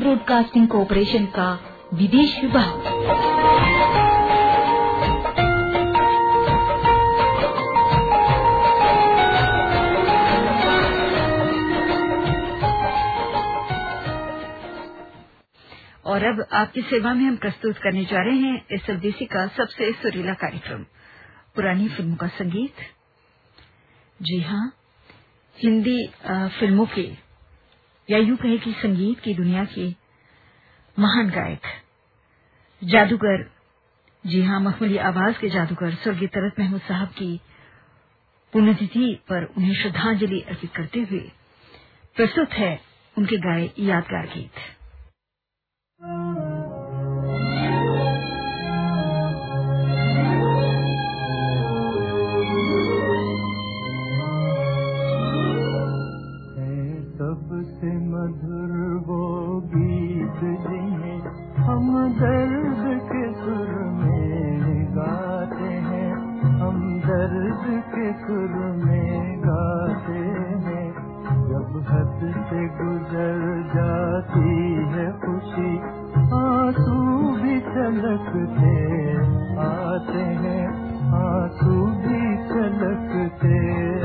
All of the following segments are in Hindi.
ब्रॉडकास्टिंग कॉरपोरेशन का विदेश विभाग। और अब आपकी सेवा में हम प्रस्तुत करने जा रहे हैं देसी का सबसे सुरीला कार्यक्रम, पुरानी फ़िल्मों का संगीत। जी हाँ हिंदी फ़िल्मों के या यूँ कहे कि संगीत की दुनिया के महान गायक। जादूगर। जी हाँ, मखमली आवाज़ के जादूगर, स्वर्गीय तरत महमूद साहब की पुण्यतिथि पर उन्हें श्रद्धांजलि अर्पित करते हुए प्रस्तुत है उनके गाये यादगार गीत। से मधुर वो गीत जिन्हें हम दर्द के सुर में गाते हैं। हम दर्द के सुर में गाते हैं। जब हद से गुजर जाती है खुशी, आँसू भी चलकते आते हैं। आँसू भी छलकते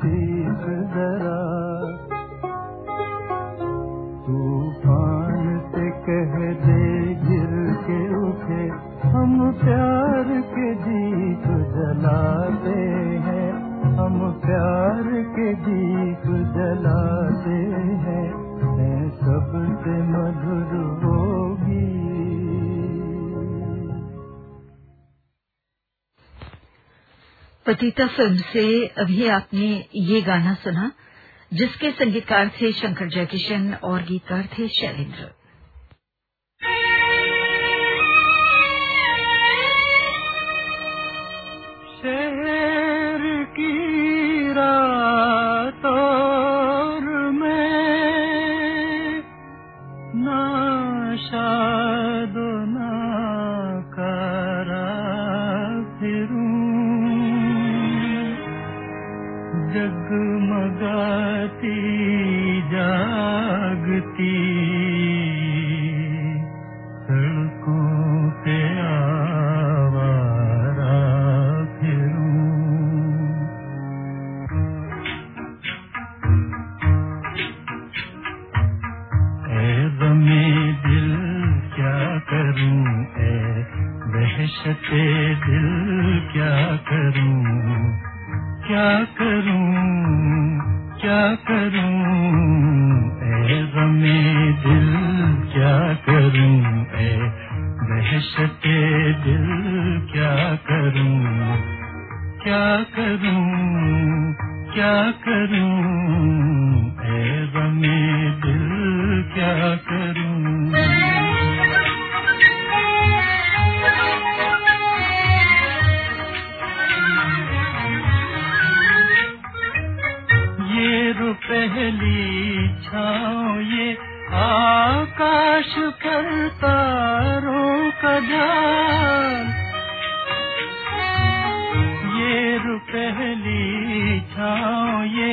ती दर पतिता फ़िल्म से अभी आपने ये गाना सुना, जिसके संगीतकार थे शंकर जयकिशन और गीतकार थे शैलेंद्र। क्या करूँ पहली छाओ ये आकाश पर तारों का जान ये ये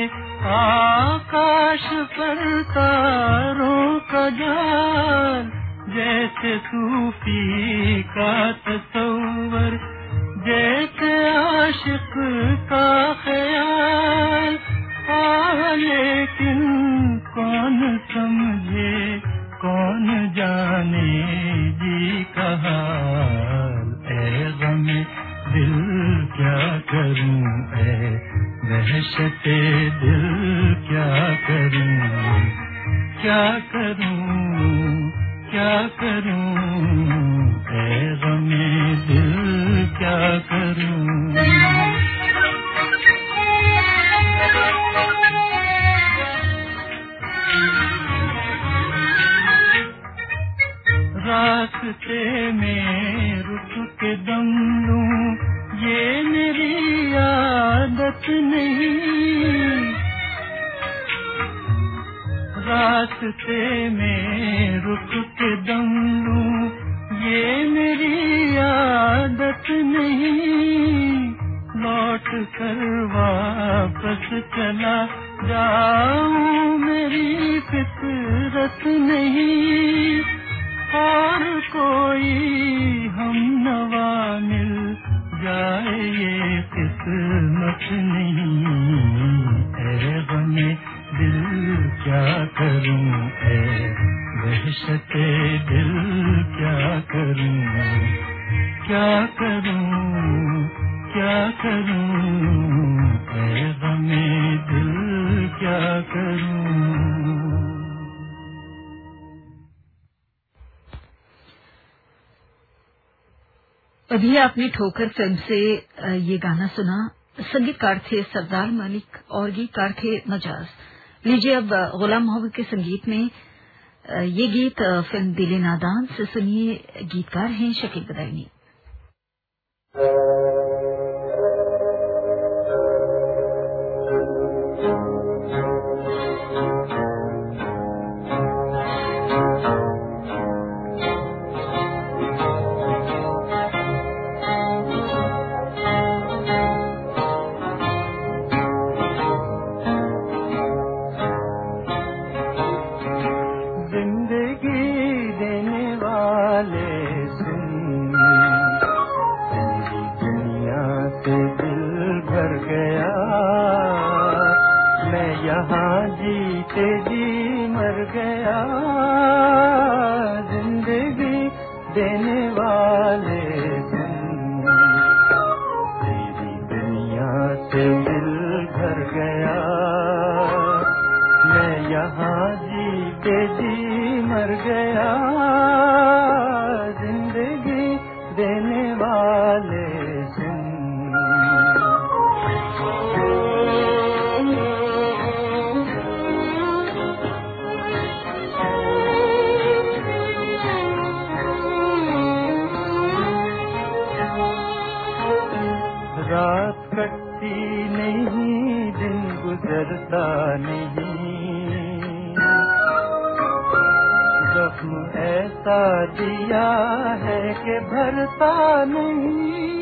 आकाश पर तारों जान जैसे सूफी का तस्वर जैसे आशिक का क्या करूँ क्या करूँ? दिल क्या क्या करूँ क्या करूँ क्या दिल क्या करूँ अभी आपने ठोकर फ़िल्म से ये गाना सुना। संगीतकार थे सरदार मलिक और गीतकार थे मजाज। लीजिए अब गुलाम मोहम्मद के संगीत में ये गीत फ़िल्म दिले नादान से सुनिए गीतकार हैं शकील बदायनी। दिया है कि भरता नहीं।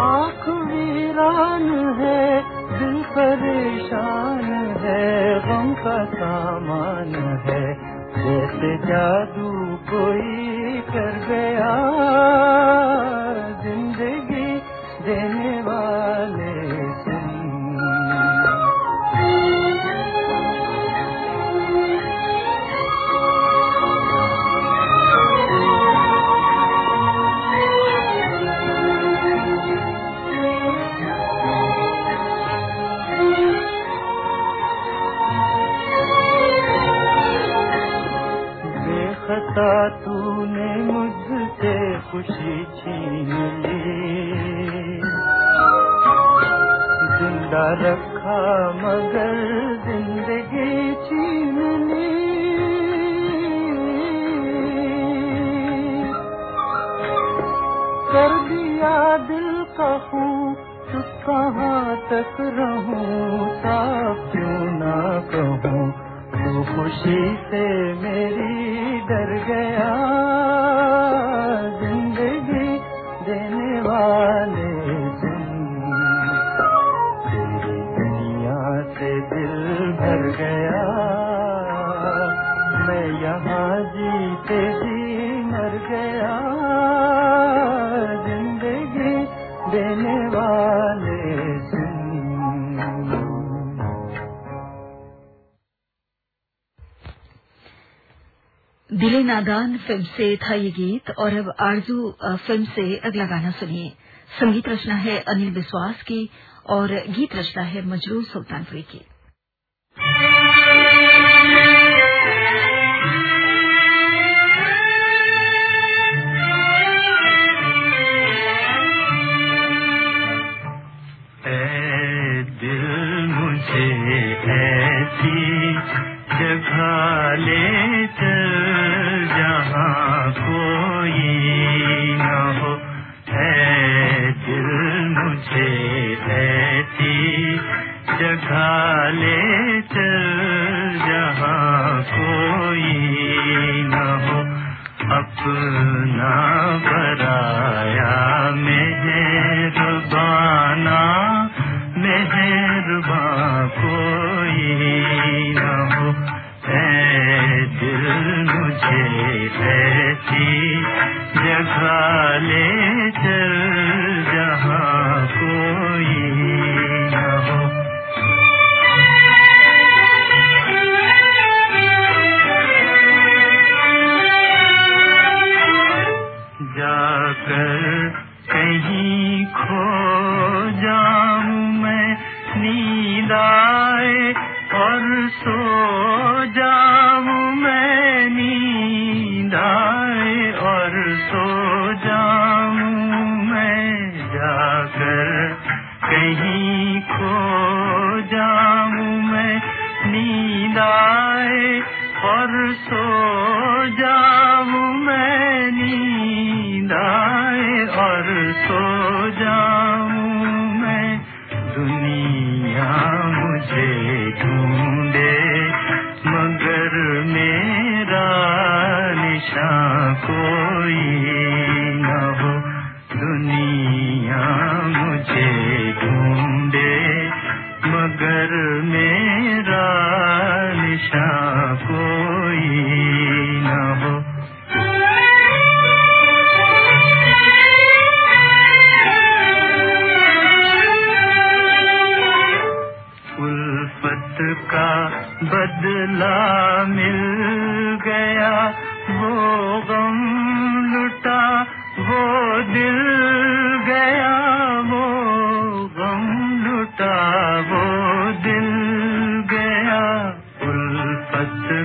आँख वीरान है, दिल परेशान है, गम का सामान है, जैसे जादू खुदा तूने मुझसे खुशी छीन ली। ज़िंदा रखा मगर देने वाले दिले नादान फ़िल्म से था ये गीत, और अब आरज़ू फ़िल्म से अगला गाना सुनिए। संगीत रचना है अनिल विश्वास की, और गीत रचना है मजरूर सुल्तानपुरी की। वाले चल, जहाँ कोई न हो। है दिल मुझे ऐसी जगह ले जहाँ कोई न हो। अपना जा ये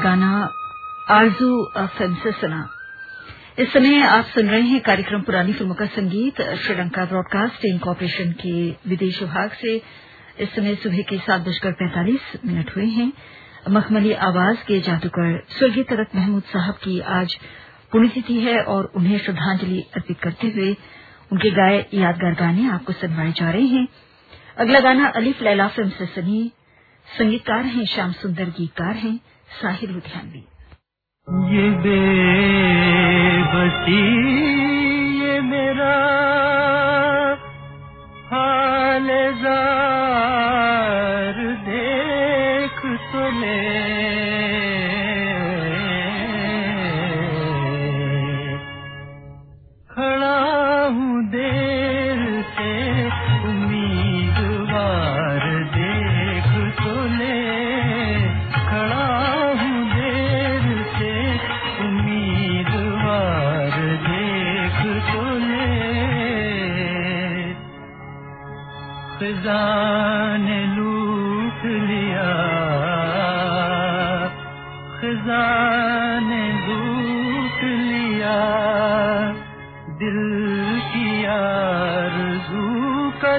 गाना आरज़ू फ़िल्म से सुना। इस समय आप सुन रहे हैं कार्यक्रम पुरानी फ़िल्मों का संगीत, श्रीलंका ब्रॉडकास्टिंग कॉरपोरेशन के विदेश विभाग से। इस समय सुबह के सात बजकर पैंतालीस मिनट हुए हैं। मखमली आवाज़ के जादूगर स्वर्गीय तरक महमूद साहब की आज पुण्यतिथि है और उन्हें श्रद्धांजलि अर्पित करते हुए उनके गाय यादगार गाने आपको सुनवाए जा रहे हैं। अगला गाना अलीफ लैला फ़िल्म से सुनिए संगीतकार हैं, श्याम सुंदर गीतकार हैं। साहिर लुधियानवी ये बेबसी ये मेरा हाल जा खजा ने लूट लिया। खजा लूट लिया। दिल किया आरज़ू का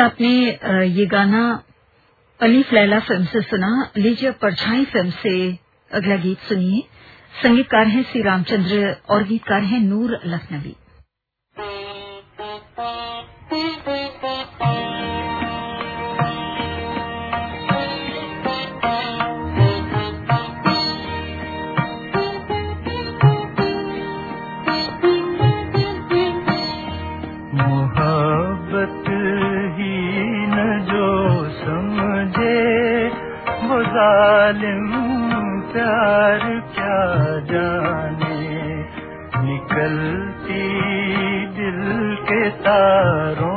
आपने ये गाना अलीफ लैला फ़िल्म से सुना। लीजिए परछाई फ़िल्म से अगला गीत सुनिए। संगीतकार हैं श्री रामचंद्र और गीतकार हैं नूर लखनवी। तारों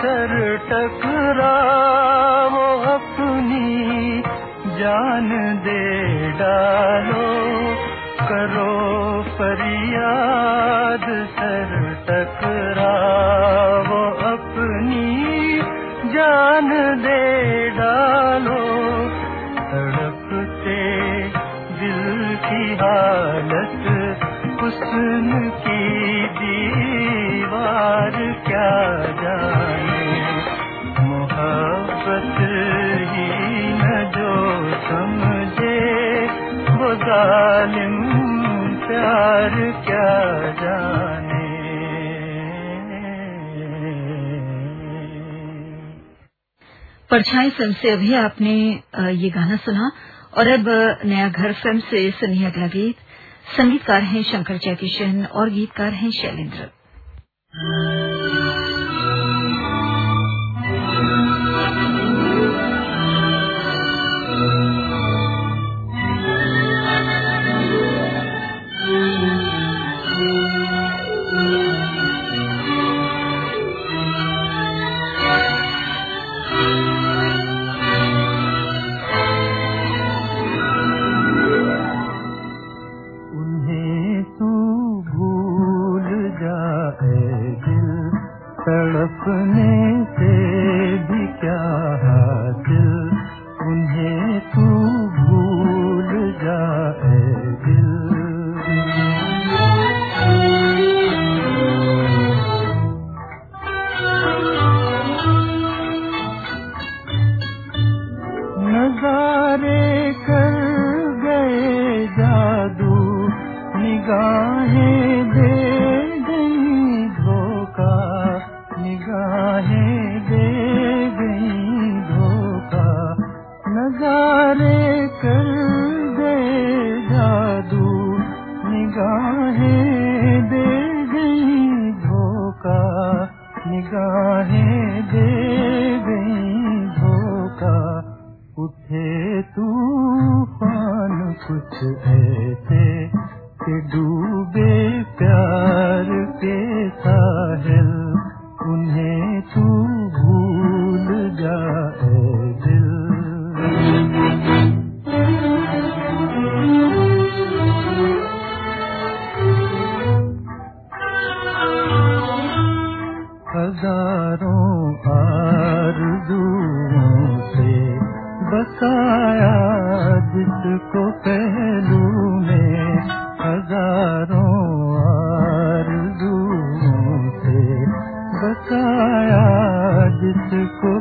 सर टकरा अपनी जान दे डालो करो परिया प्यार क्या जाने? परछाई फ़िल्म से अभी आपने ये गाना सुना और अब नया घर फ़िल्म से सुनिए अगला गीत। संगीतकार हैं शंकर जयकिशन और गीतकार हैं शैलेंद्र। सपने से भी क्या हासिल? उन्हें तू भूल जाए दिल। नजारे कर गए जादू, निगाहें दे जिसको पहलू में हज़ारों आरज़ू से। बसाया जिसको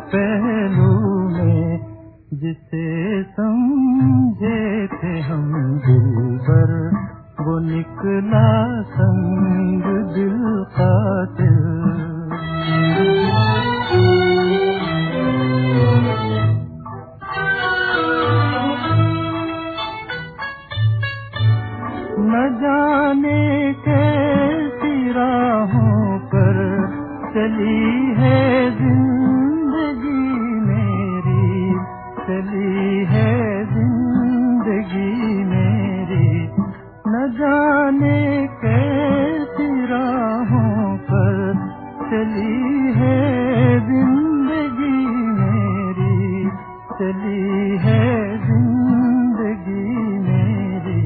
बदली है ज़िंदगी मेरी,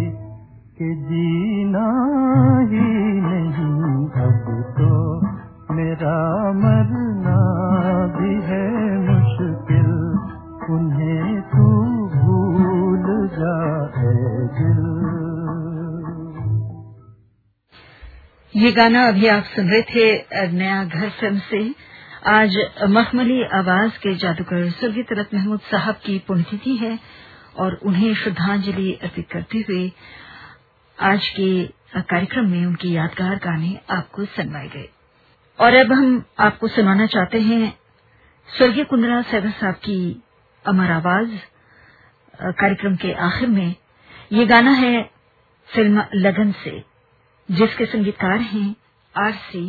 के जीना ही नहीं अब तो मेरा मरना भी है मुश्किल, उन्हें तू भूल जा दिल। ये गाना अभी आप सुन रहे थे नया घर फ़िल्म से। आज मखमली आवाज़ के जादूगर स्वर्गीय तलत महमूद साहब की पुण्यतिथि है और उन्हें श्रद्धांजलि अर्पित करते हुए आज के कार्यक्रम में उनकी यादगार गाने आपको सुनवाए गए। और अब हम आपको सुनाना चाहते हैं स्वर्गीय कुंदरा सैगर साहब की अमर आवाज़ कार्यक्रम के आखिर में। ये गाना है फ़िल्म लगन से, जिसके संगीतकार हैं आर सी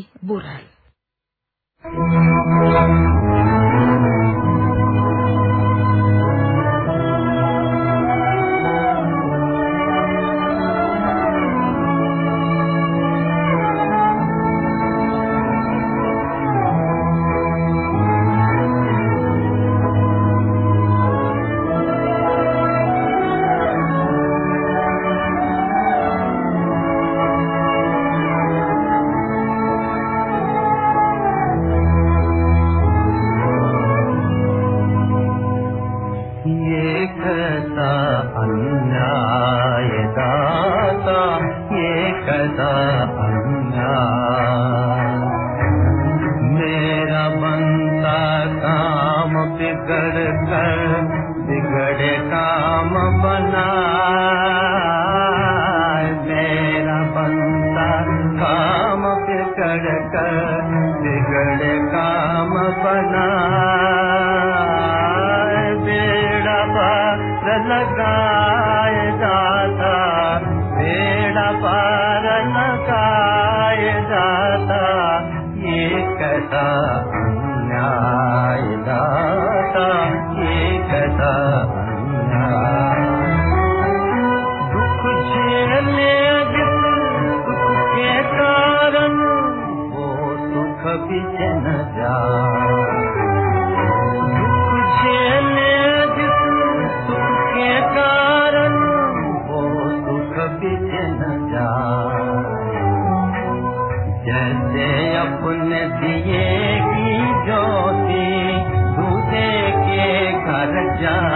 कंदगराम बिगड़ काम गायदा बेड़ा पार ना कीअ क न थिए जो के घर जा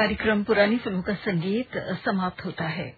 कार्यक्रम पुरानी फ़िल्मों का संगीत समाप्त होता है